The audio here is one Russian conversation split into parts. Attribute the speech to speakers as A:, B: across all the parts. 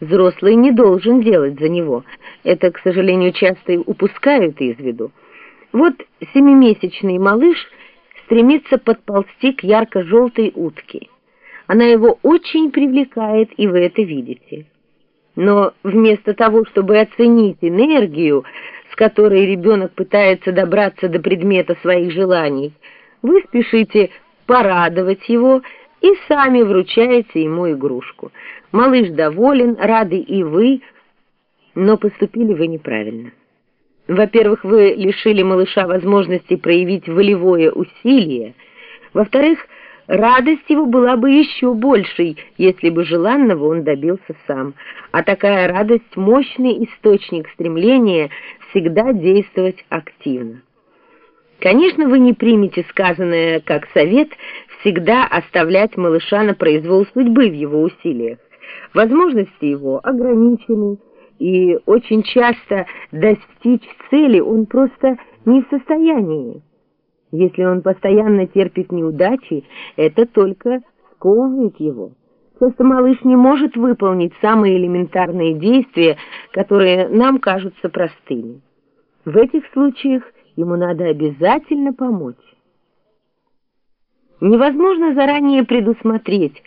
A: взрослый не должен делать за него. Это, к сожалению, часто и упускают из виду. Вот семимесячный малыш стремится подползти к ярко-желтой утке. Она его очень привлекает, и вы это видите. Но вместо того, чтобы оценить энергию, с которой ребенок пытается добраться до предмета своих желаний, вы спешите порадовать его и сами вручаете ему игрушку. Малыш доволен, рады и вы, но поступили вы неправильно. Во-первых, вы лишили малыша возможности проявить волевое усилие. Во-вторых, радость его была бы еще большей, если бы желанного он добился сам. А такая радость – мощный источник стремления всегда действовать активно. Конечно, вы не примете сказанное как совет всегда оставлять малыша на произвол судьбы в его усилиях. Возможности его ограничены, и очень часто достичь цели он просто не в состоянии. Если он постоянно терпит неудачи, это только сковывает его. Просто малыш не может выполнить самые элементарные действия, которые нам кажутся простыми. В этих случаях ему надо обязательно помочь. Невозможно заранее предусмотреть,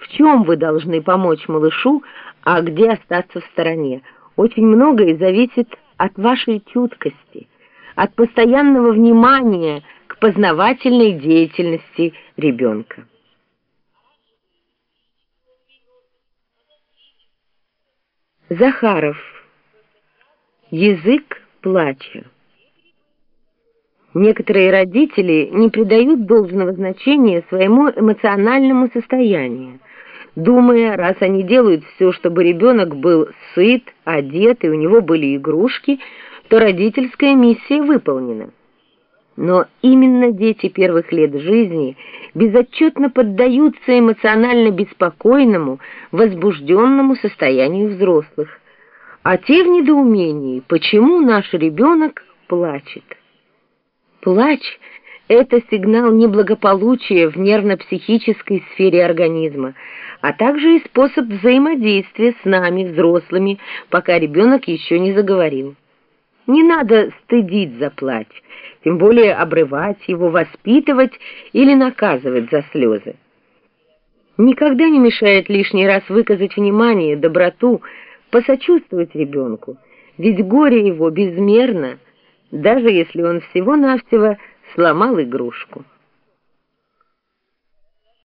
A: в чем вы должны помочь малышу, а где остаться в стороне. Очень многое зависит от вашей чуткости, от постоянного внимания к познавательной деятельности ребенка. Захаров. Язык плача. Некоторые родители не придают должного значения своему эмоциональному состоянию, думая, раз они делают все, чтобы ребенок был сыт, одет и у него были игрушки, то родительская миссия выполнена. Но именно дети первых лет жизни безотчетно поддаются эмоционально беспокойному, возбужденному состоянию взрослых, а те в недоумении, почему наш ребенок плачет. Плач – это сигнал неблагополучия в нервно-психической сфере организма, а также и способ взаимодействия с нами, взрослыми, пока ребенок еще не заговорил. Не надо стыдить за плач, тем более обрывать его, воспитывать или наказывать за слезы. Никогда не мешает лишний раз выказать внимание, доброту, посочувствовать ребенку, ведь горе его безмерно – даже если он всего-навсего сломал игрушку.